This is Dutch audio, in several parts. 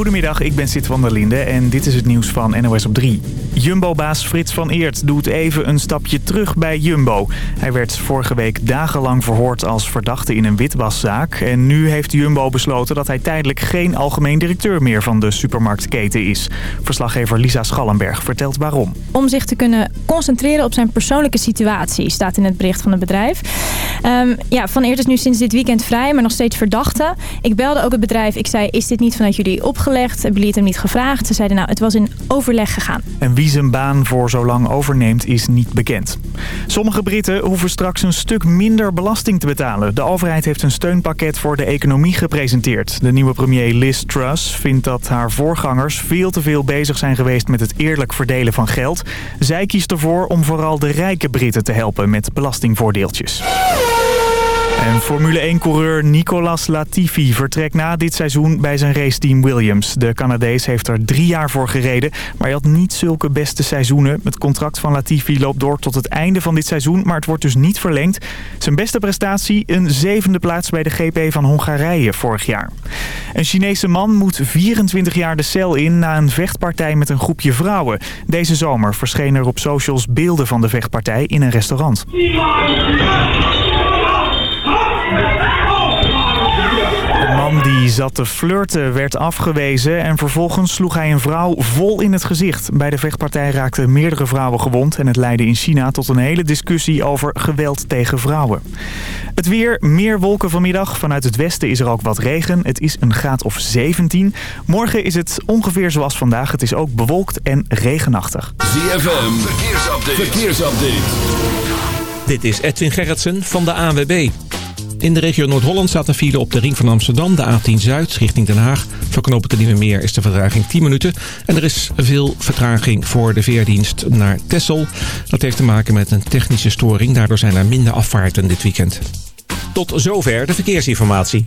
Goedemiddag, ik ben Sid van der Linde en dit is het nieuws van NOS op 3. Jumbo-baas Frits van Eert doet even een stapje terug bij Jumbo. Hij werd vorige week dagenlang verhoord als verdachte in een witwaszaak. En nu heeft Jumbo besloten dat hij tijdelijk geen algemeen directeur meer van de supermarktketen is. Verslaggever Lisa Schallenberg vertelt waarom. Om zich te kunnen concentreren op zijn persoonlijke situatie, staat in het bericht van het bedrijf. Um, ja, van Eert is nu sinds dit weekend vrij, maar nog steeds verdachte. Ik belde ook het bedrijf. Ik zei, is dit niet vanuit jullie opgelegd? Hebben jullie het hem niet gevraagd? Ze zeiden, nou, het was in overleg gegaan. En wie zijn baan voor zo lang overneemt, is niet bekend. Sommige Britten hoeven straks een stuk minder belasting te betalen. De overheid heeft een steunpakket voor de economie gepresenteerd. De nieuwe premier Liz Truss vindt dat haar voorgangers veel te veel bezig zijn geweest met het eerlijk verdelen van geld. Zij kiest ervoor om vooral de rijke Britten te helpen met belastingvoordeeltjes. En Formule 1-coureur Nicolas Latifi vertrekt na dit seizoen bij zijn raceteam Williams. De Canadees heeft er drie jaar voor gereden, maar hij had niet zulke beste seizoenen. Het contract van Latifi loopt door tot het einde van dit seizoen, maar het wordt dus niet verlengd. Zijn beste prestatie een zevende plaats bij de GP van Hongarije vorig jaar. Een Chinese man moet 24 jaar de cel in na een vechtpartij met een groepje vrouwen. Deze zomer verschenen er op socials beelden van de vechtpartij in een restaurant. Man die zat te flirten werd afgewezen en vervolgens sloeg hij een vrouw vol in het gezicht. Bij de vechtpartij raakten meerdere vrouwen gewond en het leidde in China tot een hele discussie over geweld tegen vrouwen. Het weer, meer wolken vanmiddag. Vanuit het westen is er ook wat regen. Het is een graad of 17. Morgen is het ongeveer zoals vandaag. Het is ook bewolkt en regenachtig. ZFM, verkeersupdate. verkeersupdate. Dit is Edwin Gerritsen van de ANWB. In de regio Noord-Holland staat een file op de ring van Amsterdam, de A10 Zuid, richting Den Haag. Voor knopen de Nieuwe Meer is de vertraging 10 minuten. En er is veel vertraging voor de veerdienst naar Texel. Dat heeft te maken met een technische storing. Daardoor zijn er minder afvaarten dit weekend. Tot zover de verkeersinformatie.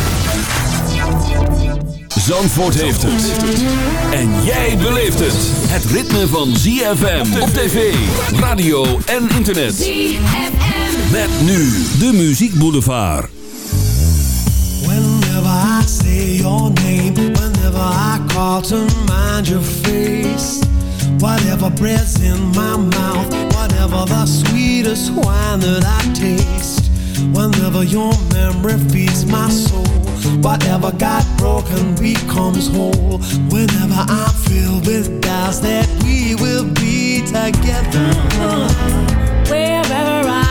Zandvoort heeft het. En jij beleeft het. Het ritme van ZFM op tv, radio en internet. ZFM. Met nu de Muziek Boulevard. Whenever I say your name, whenever I call to mind your face. Whatever breath's in my mouth, whatever the sweetest wine that I taste. Whenever your memory feeds my soul. Whatever got broken becomes whole. Whenever I'm filled with doubts that we will be together. Wherever I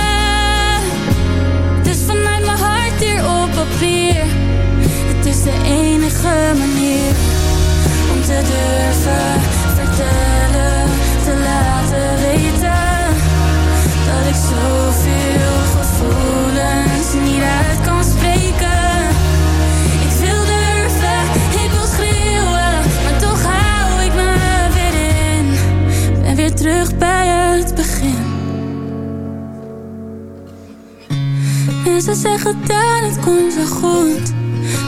Is de enige manier om te durven vertellen, te laten weten dat ik zoveel gevoelens niet uit kan spreken. Ik wil durven, ik wil schreeuwen, maar toch hou ik me weer in. Ben weer terug bij het begin. Mensen zeggen dat het komt wel goed,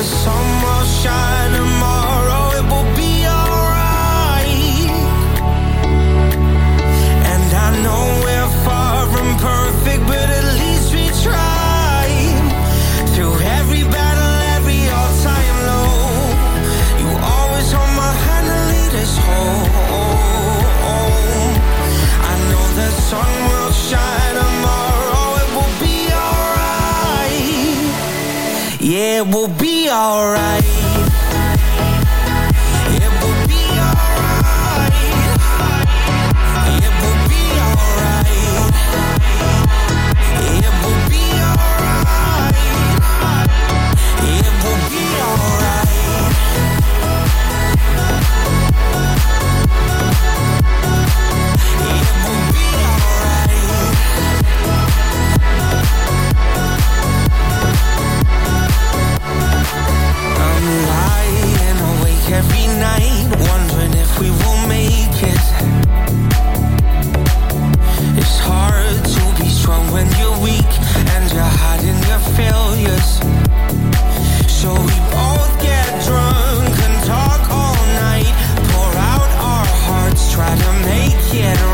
the sun will shine tomorrow, it will be alright. And I know. it will be alright. night Wondering if we will make it. It's hard to be strong when you're weak And you're hiding your failures. So we both get drunk and talk all night Pour out our hearts, try to make it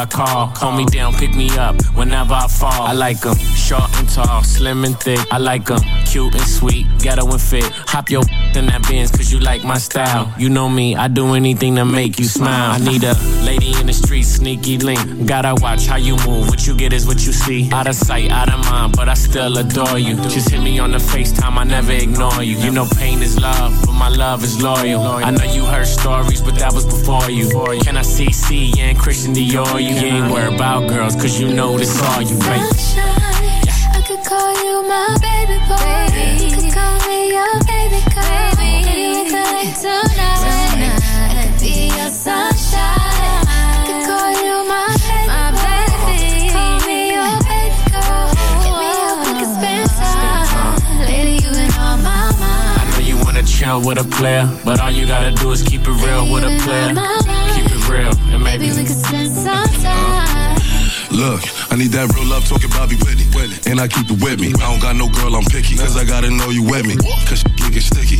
I call. Call me down, pick me up whenever I fall. I like 'em short and tall, slim and thick. I like 'em cute and sweet, ghetto and fit. Hop your in that Benz cause you like my style. You know me, I do anything to make you smile. I need a lady in the street, sneaky link. Gotta watch how you move. What you get is what you see. Out of sight, out of mind, but I still adore you. Just hit me on the FaceTime, I never ignore you. You know pain is love, but my love is loyal. I know you heard stories, but that was before you. Can I see C and Christian Dior? You you ain't worried about girls, cause you know this all you make. Yeah. I could call you my baby boy. Baby. You could call me your baby girl. Baby. And you could like tonight. tonight. I could be your sunshine. Chill with a player, but all you gotta do is keep it real with a player. Keep it real, and maybe Maybe we could spend some time. Look, I need that real love talking Bobby Whitney. And I keep it with me. I don't got no girl, I'm picky. Cause I gotta know you with me. Cause she get sticky.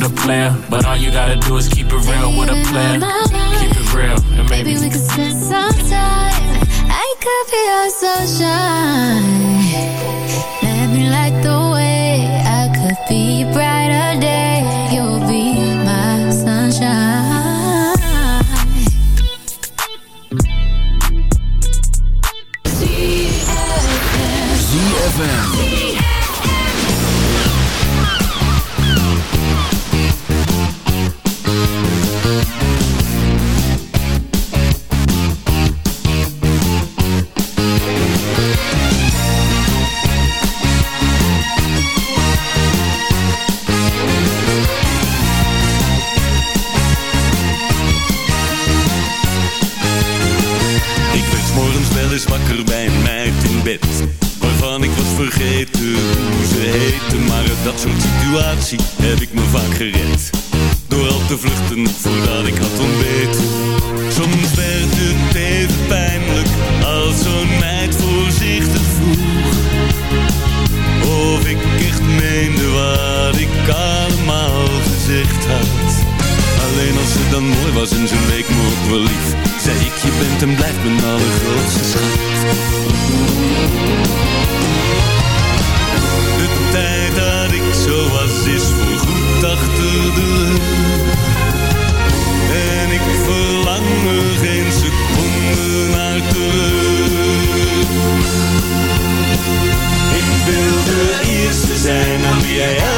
With a player, but all you gotta do is keep it real with a player. Keep it real, and maybe Maybe we could spend some time. I could be your sunshine. Zijn aan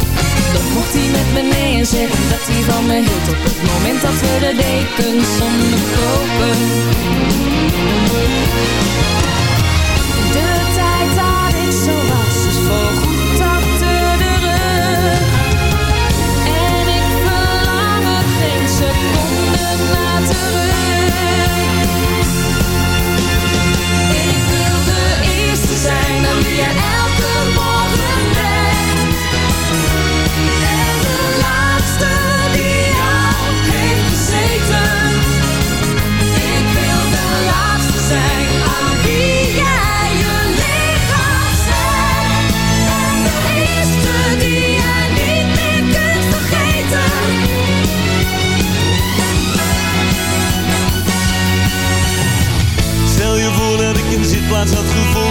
dan mocht hij met me mee en zeggen dat hij van me hield Op het moment dat we de dekens onderkopen De tijd dat ik zo was dus is voorgoed achter de rug. En ik verlang er geen seconde terug. plaats had gevonden